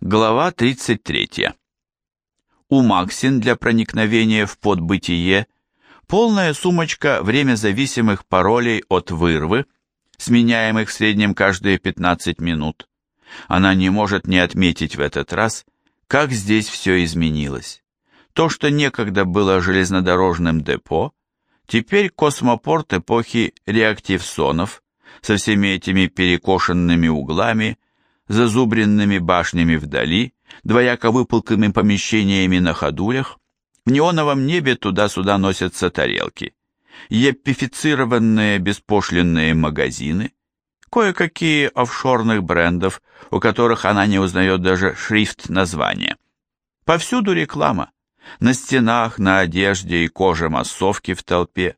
Глава 33. У Максин для проникновения в подбытие полная сумочка времязависимых паролей от вырвы, сменяемых в среднем каждые 15 минут. Она не может не отметить в этот раз, как здесь все изменилось. То, что некогда было железнодорожным депо, теперь космопорт эпохи реактивсонов со всеми этими перекошенными углами, зазубренными башнями вдали, двояко выпуклыми помещениями на ходулях, в неоновом небе туда-сюда носятся тарелки, епифицированные беспошлинные магазины, кое-какие офшорных брендов, у которых она не узнает даже шрифт названия. Повсюду реклама, на стенах, на одежде и коже массовки в толпе,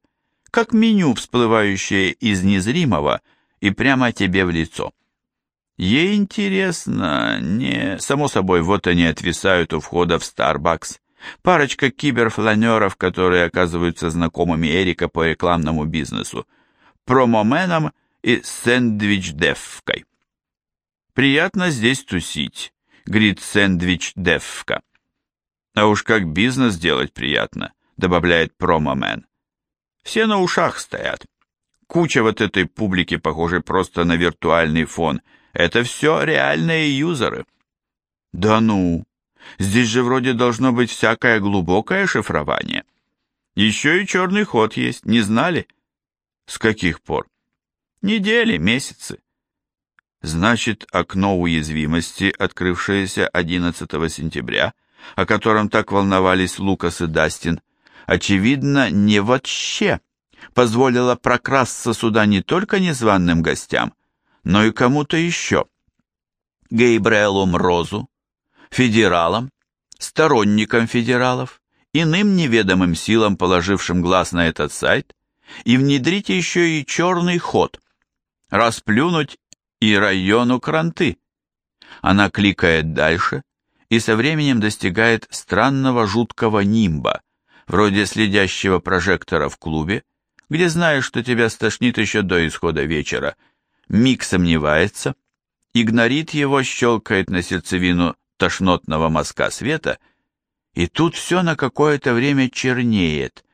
как меню, всплывающее из незримого и прямо тебе в лицо. Ей интересно, не... Само собой, вот они отвисают у входа в Starbucks. Парочка киберфланеров, которые оказываются знакомыми Эрика по рекламному бизнесу. Промоменом и сэндвич-девкой. «Приятно здесь тусить», — говорит сэндвич-девка. «А уж как бизнес делать приятно», — добавляет промомен. «Все на ушах стоят. Куча вот этой публики, похоже, просто на виртуальный фон — это все реальные юзеры. Да ну, здесь же вроде должно быть всякое глубокое шифрование. Еще и черный ход есть, не знали? С каких пор? Недели, месяцы. Значит, окно уязвимости, открывшееся 11 сентября, о котором так волновались Лукас и Дастин, очевидно, не вообще позволило прокрасться сюда не только незваным гостям, но и кому-то еще. Гейбрелу Мрозу, федералам, сторонникам федералов, иным неведомым силам, положившим глаз на этот сайт, и внедрить еще и черный ход, расплюнуть и району кранты. Она кликает дальше и со временем достигает странного жуткого нимба, вроде следящего прожектора в клубе, где знаешь, что тебя стошнит еще до исхода вечера, Миг сомневается, игнорит его, щелкает на сердцевину тошнотного мазка света, и тут все на какое-то время чернеет,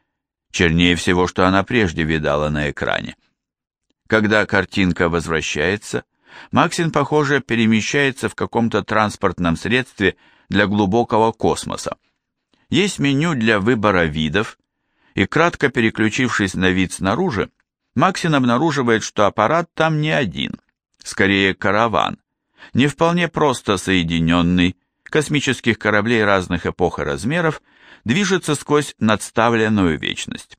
чернее всего, что она прежде видала на экране. Когда картинка возвращается, Максин, похоже, перемещается в каком-то транспортном средстве для глубокого космоса. Есть меню для выбора видов, и кратко переключившись на вид снаружи, Максин обнаруживает, что аппарат там не один, скорее караван, не вполне просто соединенный, космических кораблей разных эпох и размеров, движется сквозь надставленную вечность.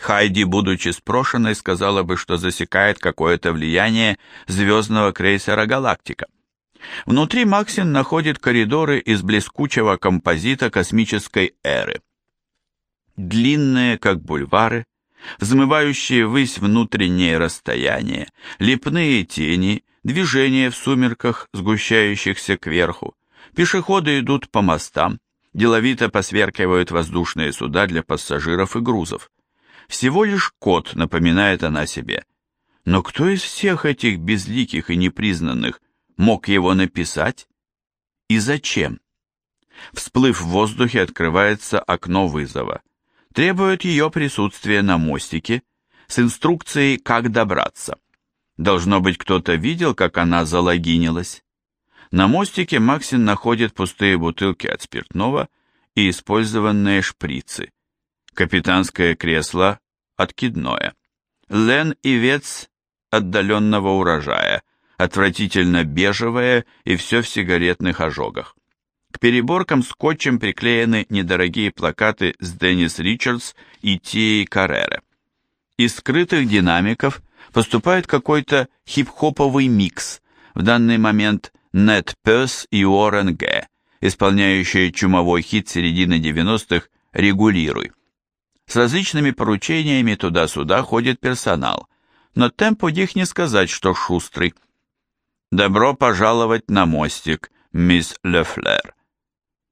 Хайди, будучи спрошенной, сказала бы, что засекает какое-то влияние звездного крейсера «Галактика». Внутри Максин находит коридоры из блескучего композита космической эры. Длинные, как бульвары, взмывающие ввысь внутреннее расстояние, лепные тени, движение в сумерках, сгущающихся кверху. Пешеходы идут по мостам, деловито посверкивают воздушные суда для пассажиров и грузов. Всего лишь кот, напоминает она себе. Но кто из всех этих безликих и непризнанных мог его написать? И зачем? Всплыв в воздухе, открывается окно вызова требует ее присутствия на мостике с инструкцией, как добраться. Должно быть, кто-то видел, как она залогинилась. На мостике Максин находит пустые бутылки от спиртного и использованные шприцы. Капитанское кресло откидное. Лен и Вец отдаленного урожая, отвратительно бежевое и все в сигаретных ожогах. К переборкам скотчем приклеены недорогие плакаты с Деннис Ричардс и Тией Каррере. Из скрытых динамиков поступает какой-то хип-хоповый микс, в данный момент Нет Пес и Уоррен Г., исполняющие чумовой хит середины 90-х «Регулируй». С различными поручениями туда-сюда ходит персонал, но темп у них не сказать, что шустрый. «Добро пожаловать на мостик, мисс Лефлер»,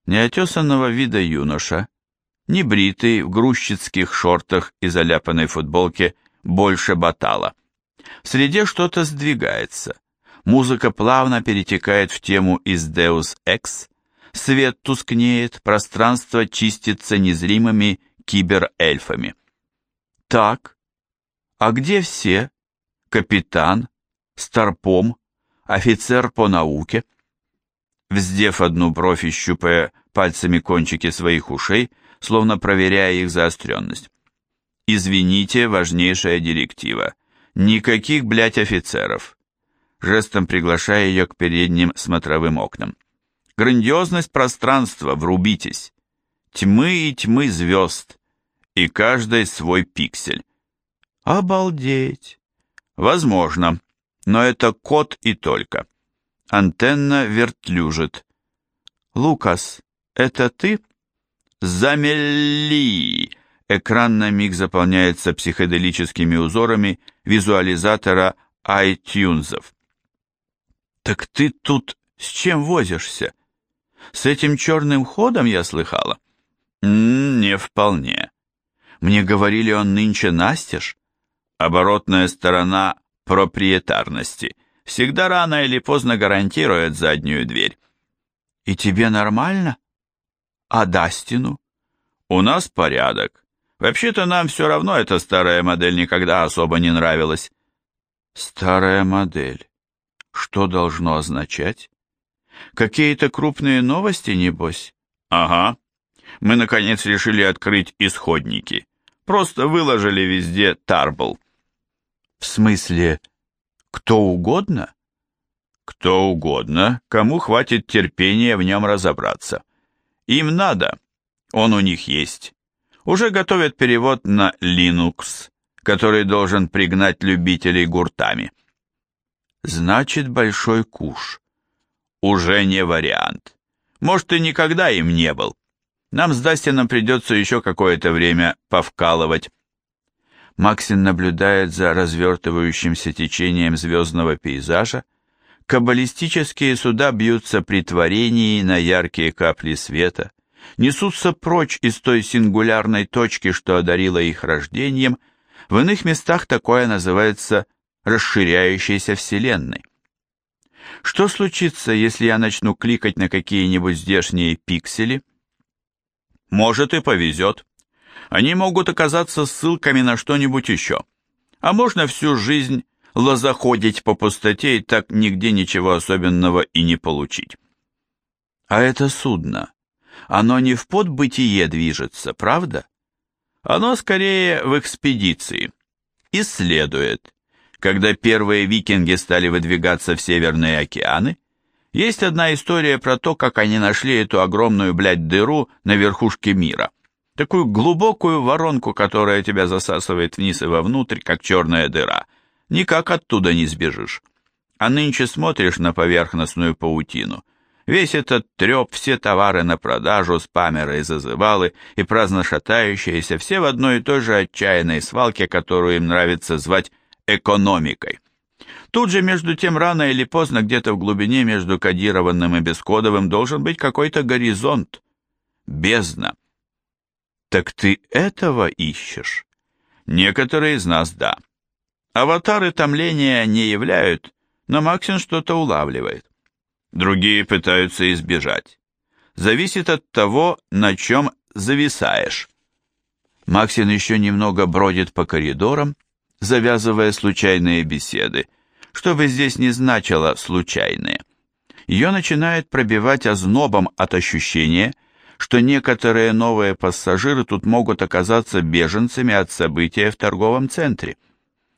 неотесанного вида юноша, небритый, в грузчицких шортах и заляпанной футболке, больше батала. В среде что-то сдвигается. Музыка плавно перетекает в тему из Deus Ex, свет тускнеет, пространство чистится незримыми киберэльфами. Так, а где все? Капитан, старпом, офицер по науке? Вздев одну бровь и щупая пальцами кончики своих ушей, словно проверяя их заостренность. «Извините, важнейшая директива. Никаких, блядь, офицеров!» Жестом приглашая ее к передним смотровым окнам. «Грандиозность пространства, врубитесь! Тьмы и тьмы звезд, и каждый свой пиксель. Обалдеть! Возможно, но это код и только. Антенна вертлюжит. Лукас, это ты? Замели! Экран на миг заполняется психоделическими узорами визуализатора iTunes. Так ты тут с чем возишься? С этим черным ходом я слыхала? Не вполне. Мне говорили, он нынче настежь. Оборотная сторона проприетарности всегда рано или поздно гарантирует заднюю дверь. И тебе нормально? А Дастину? У нас порядок. Вообще-то нам все равно эта старая модель никогда особо не нравилась. Старая модель. Что должно означать? Какие-то крупные новости, небось? Ага. Мы, наконец, решили открыть исходники. Просто выложили везде Тарбл. В смысле, кто угодно? Кто угодно, кому хватит терпения в нем разобраться. Им надо, он у них есть. Уже готовят перевод на Linux, который должен пригнать любителей гуртами. Значит, большой куш. Уже не вариант. Может, и никогда им не был. Нам с Дастином придется еще какое-то время повкалывать. Максин наблюдает за развертывающимся течением звездного пейзажа. Каббалистические суда бьются при творении на яркие капли света, несутся прочь из той сингулярной точки, что одарила их рождением. В иных местах такое называется расширяющейся вселенной. Что случится, если я начну кликать на какие-нибудь здешние пиксели? Может и повезет. Они могут оказаться ссылками на что-нибудь еще. А можно всю жизнь лозоходить по пустоте и так нигде ничего особенного и не получить. А это судно, оно не в подбытие движется, правда? Оно скорее в экспедиции. Исследует. Когда первые викинги стали выдвигаться в северные океаны, есть одна история про то, как они нашли эту огромную, блядь, дыру на верхушке мира. Такую глубокую воронку, которая тебя засасывает вниз и вовнутрь, как черная дыра. Никак оттуда не сбежишь. А нынче смотришь на поверхностную паутину. Весь этот треп, все товары на продажу, спамеры и зазывалы, и праздно шатающиеся, все в одной и той же отчаянной свалке, которую им нравится звать экономикой. Тут же, между тем, рано или поздно, где-то в глубине между кодированным и бескодовым должен быть какой-то горизонт. Бездна. Так ты этого ищешь? Некоторые из нас да. Аватары томления не являют, но Максин что-то улавливает. Другие пытаются избежать. Зависит от того, на чем зависаешь. Максин еще немного бродит по коридорам, завязывая случайные беседы, что бы здесь ни значило «случайные». Ее начинает пробивать ознобом от ощущения, что некоторые новые пассажиры тут могут оказаться беженцами от события в торговом центре.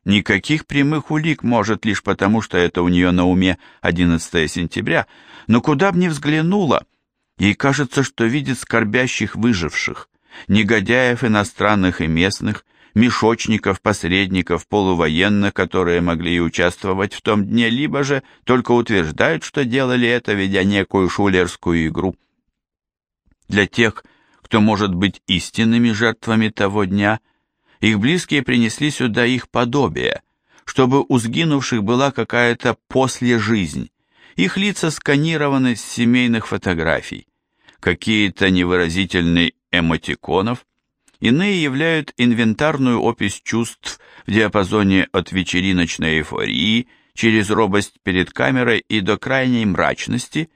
Никаких прямых улик может лишь потому, что это у нее на уме 11 сентября, но куда б ни взглянула, ей кажется, что видит скорбящих выживших, негодяев иностранных и местных, мешочников, посредников, полувоенных, которые могли и участвовать в том дне, либо же только утверждают, что делали это, ведя некую шулерскую игру. Для тех, кто может быть истинными жертвами того дня, их близкие принесли сюда их подобие, чтобы у сгинувших была какая-то послежизнь. Их лица сканированы с семейных фотографий, какие-то невыразительные эмотиконов, Иные являют инвентарную опись чувств в диапазоне от вечериночной эйфории через робость перед камерой и до крайней мрачности,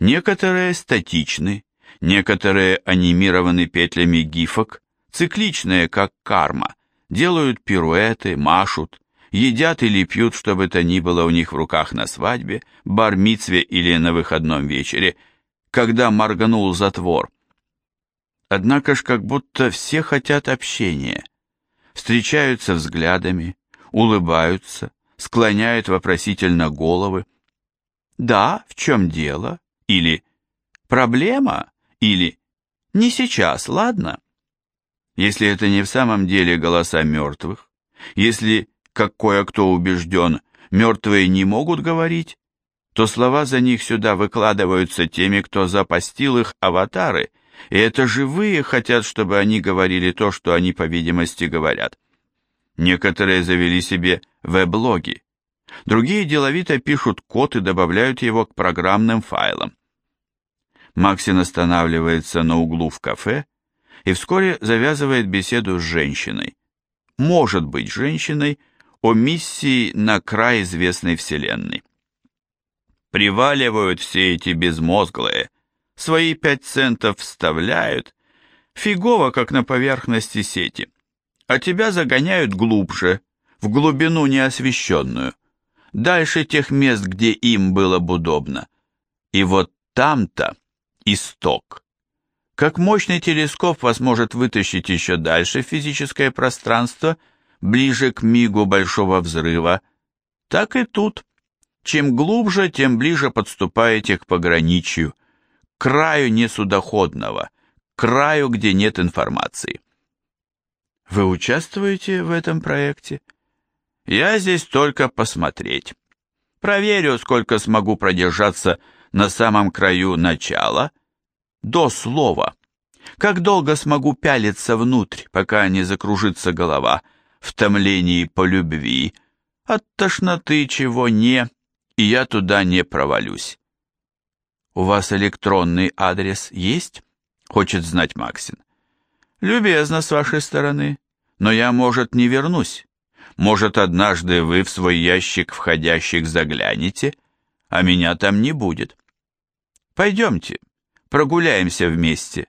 некоторые статичны, некоторые анимированы петлями гифок, цикличные, как карма, делают пируэты, машут, едят или пьют, что бы то ни было у них в руках на свадьбе, бар-мицве или на выходном вечере, когда морганул затвор. Однако ж как будто все хотят общения, встречаются взглядами, улыбаются, склоняют вопросительно головы. «Да, в чем дело?» или «Проблема?» Или «Не сейчас, ладно?» Если это не в самом деле голоса мертвых, если, как кое-кто убежден, мертвые не могут говорить, то слова за них сюда выкладываются теми, кто запастил их аватары, и это живые хотят, чтобы они говорили то, что они, по видимости, говорят. Некоторые завели себе веб-блоги. Другие деловито пишут код и добавляют его к программным файлам. Максин останавливается на углу в кафе и вскоре завязывает беседу с женщиной. Может быть женщиной о миссии на край известной вселенной. Приваливают все эти безмозглые, свои пять центов вставляют, фигово, как на поверхности сети а тебя загоняют глубже, в глубину неосвещенную, дальше тех мест, где им было бы удобно. И вот там-то исток. Как мощный телескоп вас может вытащить еще дальше в физическое пространство, ближе к мигу большого взрыва, так и тут. Чем глубже, тем ближе подступаете к пограничью, к краю несудоходного, к краю, где нет информации. Вы участвуете в этом проекте? Я здесь только посмотреть. Проверю, сколько смогу продержаться на самом краю начала, до слова. Как долго смогу пялиться внутрь, пока не закружится голова, в томлении по любви, от тошноты чего не, и я туда не провалюсь. У вас электронный адрес есть? Хочет знать Максин. Любезно с вашей стороны, но я, может, не вернусь. Может, однажды вы в свой ящик входящих заглянете, а меня там не будет. Пойдемте, прогуляемся вместе.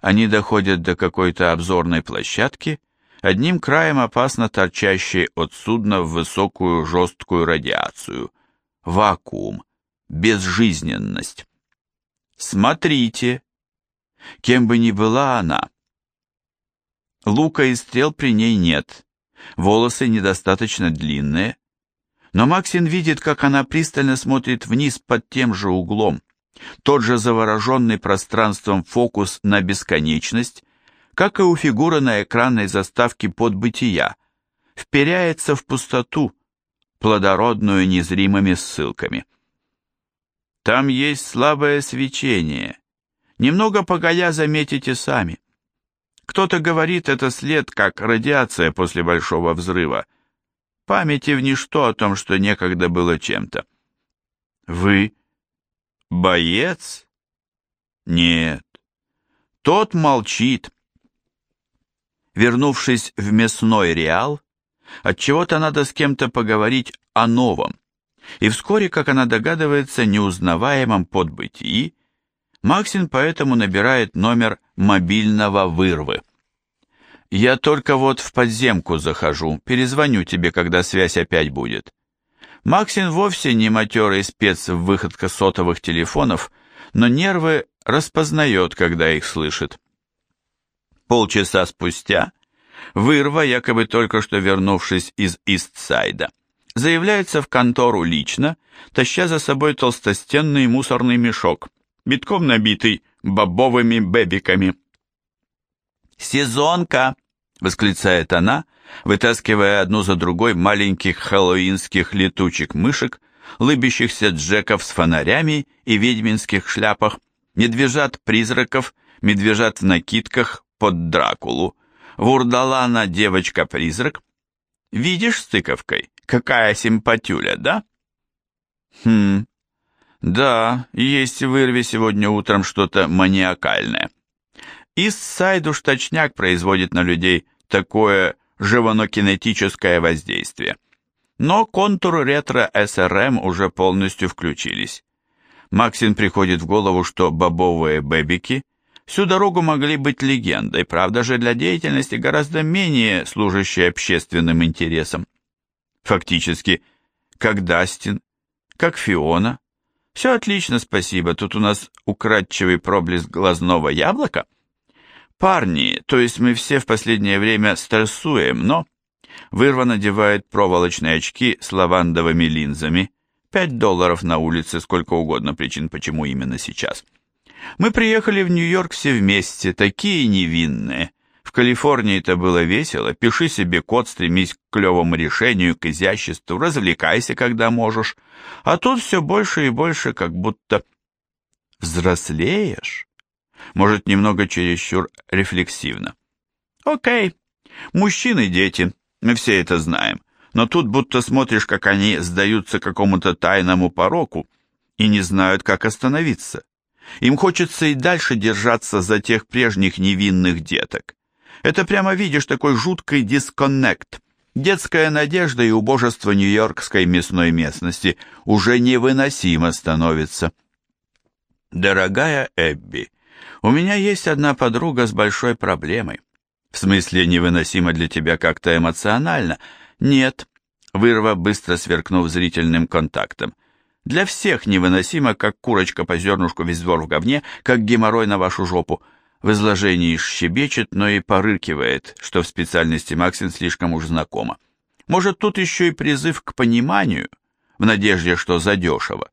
Они доходят до какой-то обзорной площадки, одним краем опасно торчащей от судна в высокую жесткую радиацию. Вакуум, безжизненность. Смотрите, кем бы ни была она, Лука и стрел при ней нет, волосы недостаточно длинные, но Максин видит, как она пристально смотрит вниз под тем же углом, тот же завороженный пространством фокус на бесконечность, как и у фигуры на экранной заставке подбытия, вперяется в пустоту, плодородную незримыми ссылками. Там есть слабое свечение. Немного погодя заметите сами. Кто-то говорит, это след, как радиация после большого взрыва. Памяти в ничто о том, что некогда было чем-то. Вы боец? Нет. Тот молчит. Вернувшись в мясной реал, отчего-то надо с кем-то поговорить о новом. И вскоре, как она догадывается, неузнаваемом подбытии, Максин поэтому набирает номер мобильного вырвы. «Я только вот в подземку захожу, перезвоню тебе, когда связь опять будет». Максин вовсе не матерый спец в выходка сотовых телефонов, но нервы распознает, когда их слышит. Полчаса спустя Вырва, якобы только что вернувшись из Истсайда, заявляется в контору лично, таща за собой толстостенный мусорный мешок – битком набитый бобовыми бэбиками. «Сезонка!» — восклицает она, вытаскивая одну за другой маленьких хэллоуинских летучих мышек, лыбящихся джеков с фонарями и ведьминских шляпах, медвежат-призраков, медвежат в накидках под Дракулу, вурдалана девочка-призрак. Видишь с тыковкой, какая симпатюля, да? Хм, да, есть в вырве сегодня утром что-то маниакальное. Иссайд уж точняк производит на людей такое живонокинетическое воздействие. Но контур ретро-СРМ уже полностью включились. Максин приходит в голову, что бобовые бэбики всю дорогу могли быть легендой, правда же для деятельности гораздо менее служащей общественным интересам. Фактически, как Дастин, как Фиона. Все отлично, спасибо, тут у нас украдчивый проблеск глазного яблока. Парни, то есть мы все в последнее время стрессуем, но... Вырва надевает проволочные очки с лавандовыми линзами. Пять долларов на улице, сколько угодно причин, почему именно сейчас. Мы приехали в Нью-Йорк все вместе, такие невинные. В Калифорнии это было весело. Пиши себе код, стремись к клевому решению, к изяществу, развлекайся, когда можешь. А тут все больше и больше, как будто взрослеешь. Может, немного чересчур рефлексивно. Окей, мужчины, дети, мы все это знаем. Но тут будто смотришь, как они сдаются какому-то тайному пороку и не знают, как остановиться. Им хочется и дальше держаться за тех прежних невинных деток. Это прямо видишь такой жуткий дисконнект. Детская надежда и убожество нью-йоркской мясной местности уже невыносимо становится. Дорогая Эбби, у меня есть одна подруга с большой проблемой. В смысле, невыносимо для тебя как-то эмоционально? Нет. Вырва, быстро сверкнув зрительным контактом. Для всех невыносимо, как курочка по зернышку весь двор в говне, как геморрой на вашу жопу. В изложении щебечет, но и порыкивает, что в специальности Максин слишком уж знакомо. Может, тут еще и призыв к пониманию, в надежде, что задешево.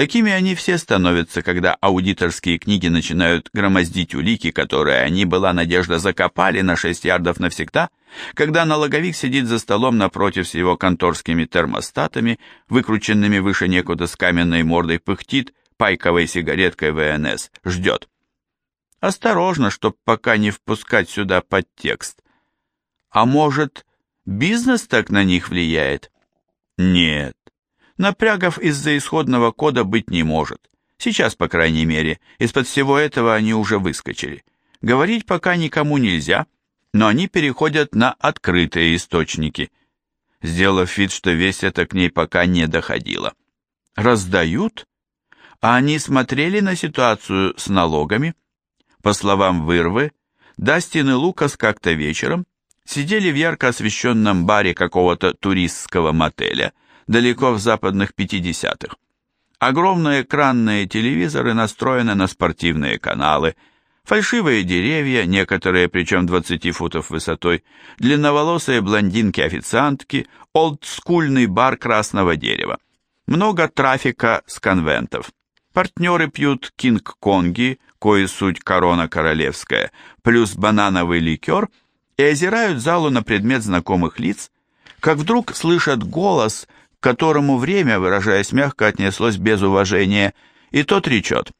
Такими они все становятся, когда аудиторские книги начинают громоздить улики, которые они, была надежда, закопали на 6 ярдов навсегда, когда налоговик сидит за столом напротив с его конторскими термостатами, выкрученными выше некуда с каменной мордой, пыхтит пайковой сигареткой ВНС, ждет. Осторожно, чтоб пока не впускать сюда подтекст. А может, бизнес так на них влияет? Нет, Напрягов из-за исходного кода быть не может. Сейчас, по крайней мере, из-под всего этого они уже выскочили. Говорить пока никому нельзя, но они переходят на открытые источники. Сделав вид, что весь это к ней пока не доходило. Раздают? А они смотрели на ситуацию с налогами? По словам Вырвы, Дастин и Лукас как-то вечером сидели в ярко освещенном баре какого-то туристского мотеля – далеко в западных 50-х. Огромные экранные телевизоры настроены на спортивные каналы, фальшивые деревья, некоторые причем 20 футов высотой, длинноволосые блондинки-официантки, олдскульный бар красного дерева. Много трафика с конвентов. Партнеры пьют кинг-конги, кое суть корона королевская, плюс банановый ликер и озирают залу на предмет знакомых лиц, как вдруг слышат голос – к которому время, выражаясь мягко, отнеслось без уважения, и тот речет.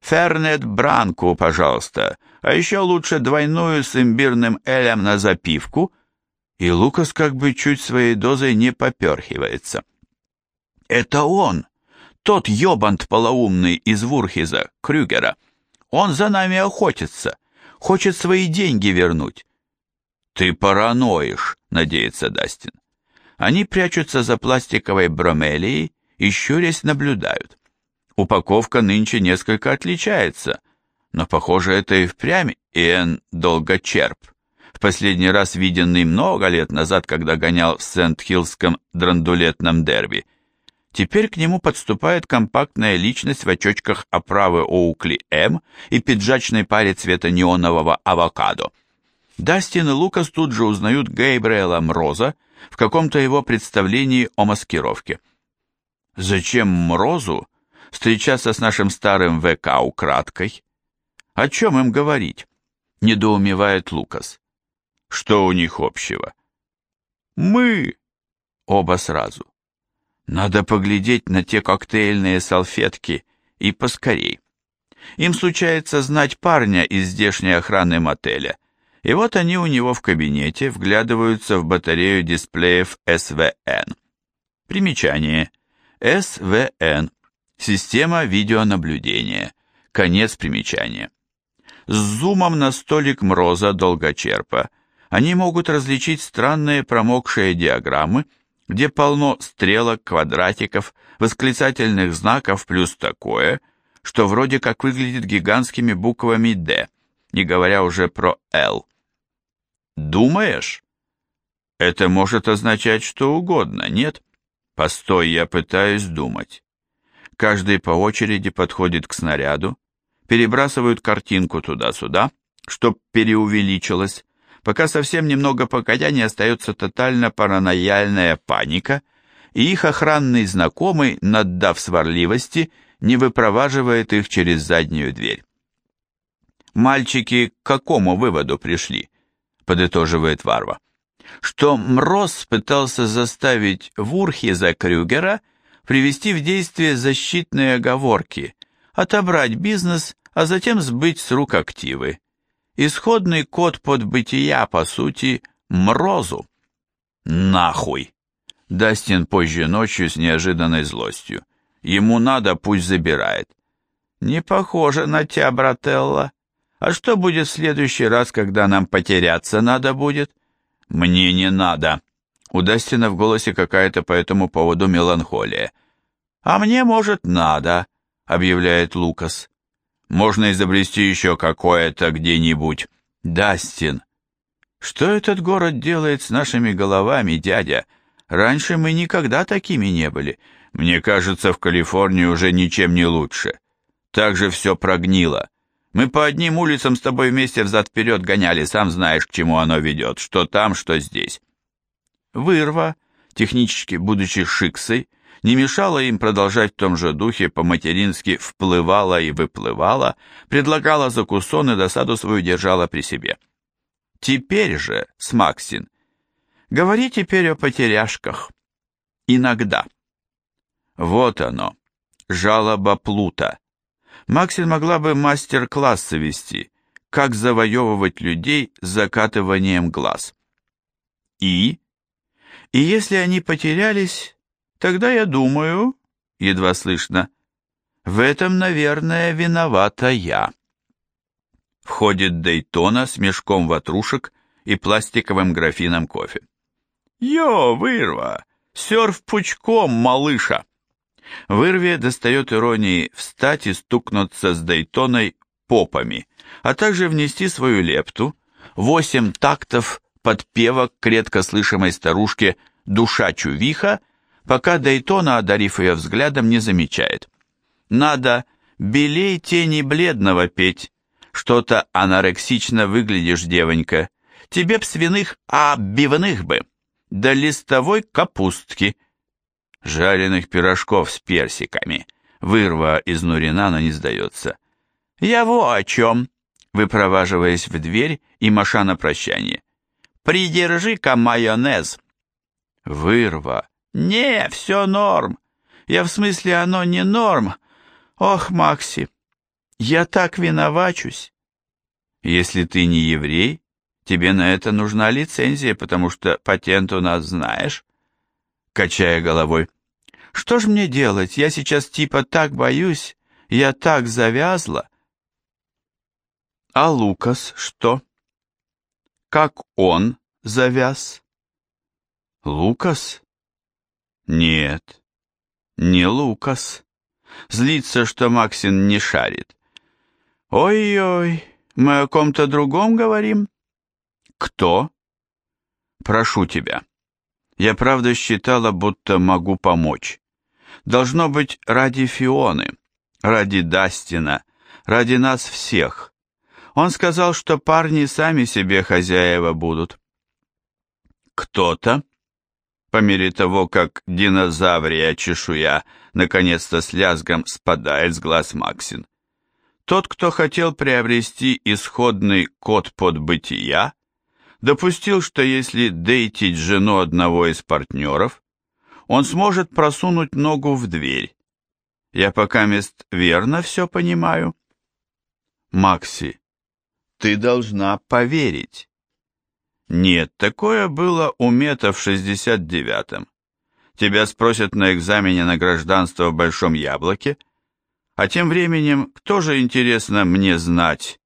«Фернет Бранку, пожалуйста, а еще лучше двойную с имбирным элем на запивку», и Лукас как бы чуть своей дозой не поперхивается. «Это он, тот ёбант полоумный из Вурхиза, Крюгера. Он за нами охотится, хочет свои деньги вернуть». «Ты параноишь», — надеется Дастин. Они прячутся за пластиковой бромелией и щурясь наблюдают. Упаковка нынче несколько отличается, но, похоже, это и впрямь Иэн Долгочерп, в последний раз виденный много лет назад, когда гонял в Сент-Хиллском драндулетном дерби. Теперь к нему подступает компактная личность в очочках оправы Оукли М и пиджачной паре цвета неонового авокадо. Дастин и Лукас тут же узнают Гейбриэла Мроза, в каком-то его представлении о маскировке. Зачем Мрозу встречаться с нашим старым ВК украдкой? О чем им говорить? Недоумевает Лукас. Что у них общего? Мы! Оба сразу. Надо поглядеть на те коктейльные салфетки и поскорей. Им случается знать парня из здешней охраны мотеля, и вот они у него в кабинете вглядываются в батарею дисплеев СВН. Примечание. СВН. Система видеонаблюдения. Конец примечания. С зумом на столик Мроза долгочерпа они могут различить странные промокшие диаграммы, где полно стрелок, квадратиков, восклицательных знаков плюс такое, что вроде как выглядит гигантскими буквами «Д», не говоря уже про «Л». Думаешь? Это может означать что угодно, нет? Постой, я пытаюсь думать. Каждый по очереди подходит к снаряду, перебрасывают картинку туда-сюда, чтоб переувеличилось, пока совсем немного погодя не остается тотально паранояльная паника, и их охранный знакомый, наддав сварливости, не выпроваживает их через заднюю дверь. «Мальчики к какому выводу пришли?» — подытоживает Варва. «Что Мроз пытался заставить Вурхиза Крюгера привести в действие защитные оговорки, отобрать бизнес, а затем сбыть с рук активы. Исходный код подбытия, по сути, Мрозу. Нахуй! Дастин позже ночью с неожиданной злостью. Ему надо, пусть забирает. Не похоже на тебя, брателла. А что будет в следующий раз, когда нам потеряться надо будет? Мне не надо. У Дастина в голосе какая-то по этому поводу меланхолия. А мне, может, надо, объявляет Лукас. Можно изобрести еще какое-то где-нибудь. Дастин. Что этот город делает с нашими головами, дядя? Раньше мы никогда такими не были. Мне кажется, в Калифорнии уже ничем не лучше. Так же все прогнило. Мы по одним улицам с тобой вместе взад-вперед гоняли, сам знаешь, к чему оно ведет, что там, что здесь. Вырва, технически будучи шиксой, не мешала им продолжать в том же духе, по-матерински вплывала и выплывала, предлагала закусон и досаду свою держала при себе. Теперь же, с Максин, говори теперь о потеряшках. Иногда. Вот оно, жалоба Плута. Максин могла бы мастер-классы вести, как завоевывать людей с закатыванием глаз. И? И если они потерялись, Тогда я думаю, едва слышно, в этом, наверное, виновата я. Входит Дейтона с мешком ватрушек и пластиковым графином кофе. «Йо, вырва! Серф пучком, малыша!» Вырве достает иронии встать и стукнуться с Дейтоной попами, а также внести свою лепту, восемь тактов подпевок к редко слышимой старушке «Душа чувиха» пока Дейтона, одарив ее взглядом, не замечает. Надо белей тени бледного петь. Что-то анорексично выглядишь, девонька. Тебе б свиных, а бивных бы. Да листовой капустки. Жареных пирожков с персиками. Вырва из Нуринана не сдается. Я во о чем, выпроваживаясь в дверь и маша на прощание. Придержи-ка майонез. Вырва, «Не, все норм. Я в смысле, оно не норм. Ох, Макси, я так виновачусь». «Если ты не еврей, тебе на это нужна лицензия, потому что патент у нас знаешь». Качая головой. «Что ж мне делать? Я сейчас типа так боюсь. Я так завязла». «А Лукас что?» «Как он завяз?» «Лукас?» Нет, не Лукас. Злится, что Максин не шарит. Ой-ой, мы о ком-то другом говорим? Кто? Прошу тебя. Я правда считала, будто могу помочь. Должно быть ради Фионы, ради Дастина, ради нас всех. Он сказал, что парни сами себе хозяева будут. Кто-то по мере того, как динозаврия чешуя наконец-то с лязгом спадает с глаз Максин. Тот, кто хотел приобрести исходный код подбытия, допустил, что если дейтить жену одного из партнеров, он сможет просунуть ногу в дверь. Я пока мест верно все понимаю. Макси, ты должна поверить. Нет, такое было у Мета в 69-м. Тебя спросят на экзамене на гражданство в Большом Яблоке, а тем временем, кто же, интересно, мне знать,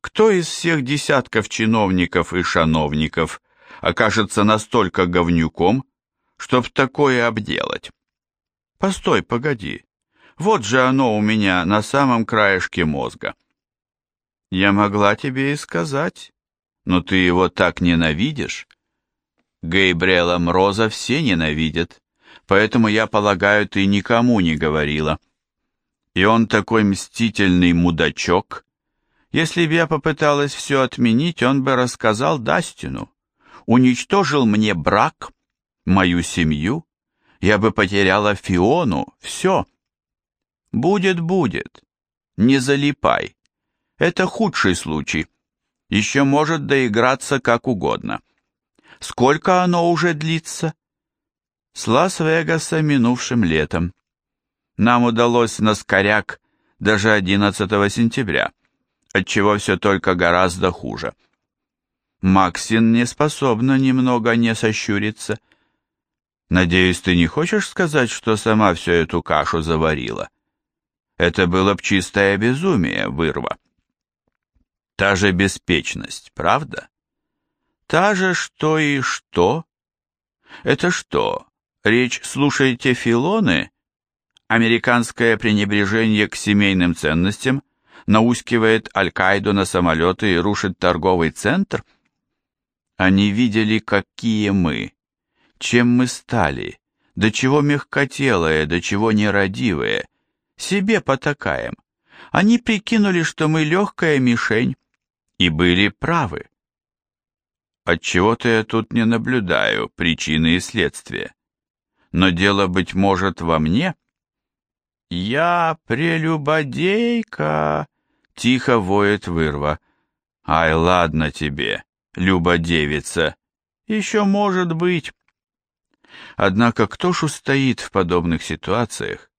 кто из всех десятков чиновников и шановников окажется настолько говнюком, чтоб такое обделать. Постой, погоди. Вот же оно у меня на самом краешке мозга. Я могла тебе и сказать, но ты его так ненавидишь. Гейбриэла Мроза все ненавидят, поэтому, я полагаю, ты никому не говорила. И он такой мстительный мудачок. Если бы я попыталась все отменить, он бы рассказал Дастину. Уничтожил мне брак, мою семью. Я бы потеряла Фиону, все. Будет, будет. Не залипай. Это худший случай. Еще может доиграться как угодно. Сколько оно уже длится? С Лас-Вегаса минувшим летом. Нам удалось на скоряк даже 11 сентября, отчего все только гораздо хуже. Максин не способна немного не сощуриться. Надеюсь, ты не хочешь сказать, что сама всю эту кашу заварила? Это было б чистое безумие, вырва. Та же беспечность, правда? Та же что и что? Это что, речь «слушайте филоны»? Американское пренебрежение к семейным ценностям наускивает Аль-Каиду на самолеты и рушит торговый центр? Они видели, какие мы, чем мы стали, до чего мягкотелые, до чего нерадивые. Себе потакаем. Они прикинули, что мы легкая мишень, и были правы. Отчего-то я тут не наблюдаю причины и следствия. Но дело, быть может, во мне? Я прелюбодейка, тихо воет вырва. Ай, ладно тебе, любодевица, еще может быть. Однако кто ж устоит в подобных ситуациях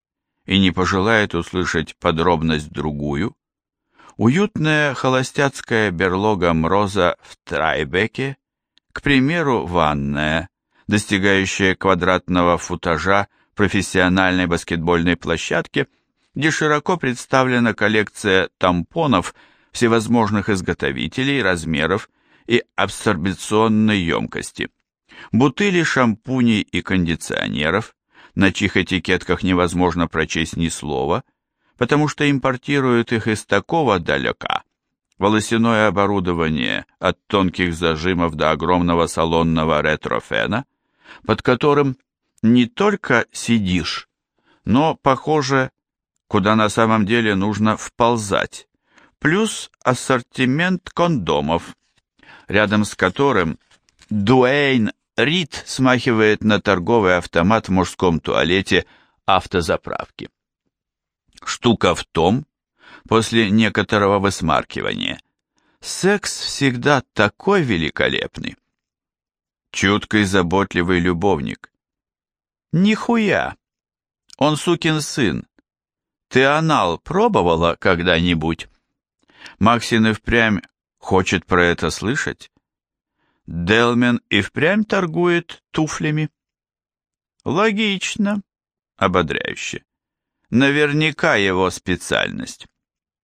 и не пожелает услышать подробность другую? Уютная холостяцкая берлога Мроза в Трайбеке к примеру, ванная, достигающая квадратного футажа профессиональной баскетбольной площадки, где широко представлена коллекция тампонов всевозможных изготовителей, размеров и абсорбационной емкости, бутыли шампуней и кондиционеров, на чьих этикетках невозможно прочесть ни слова, потому что импортируют их из такого далека, волосяное оборудование от тонких зажимов до огромного салонного ретрофена, под которым не только сидишь, но, похоже, куда на самом деле нужно вползать, плюс ассортимент кондомов, рядом с которым Дуэйн Рид смахивает на торговый автомат в мужском туалете автозаправки. Штука в том, после некоторого высмаркивания. Секс всегда такой великолепный. Чуткий, заботливый любовник. Нихуя! Он сукин сын. Ты анал пробовала когда-нибудь? Максин и впрямь хочет про это слышать? Делмен и впрямь торгует туфлями? Логично, ободряюще. Наверняка его специальность.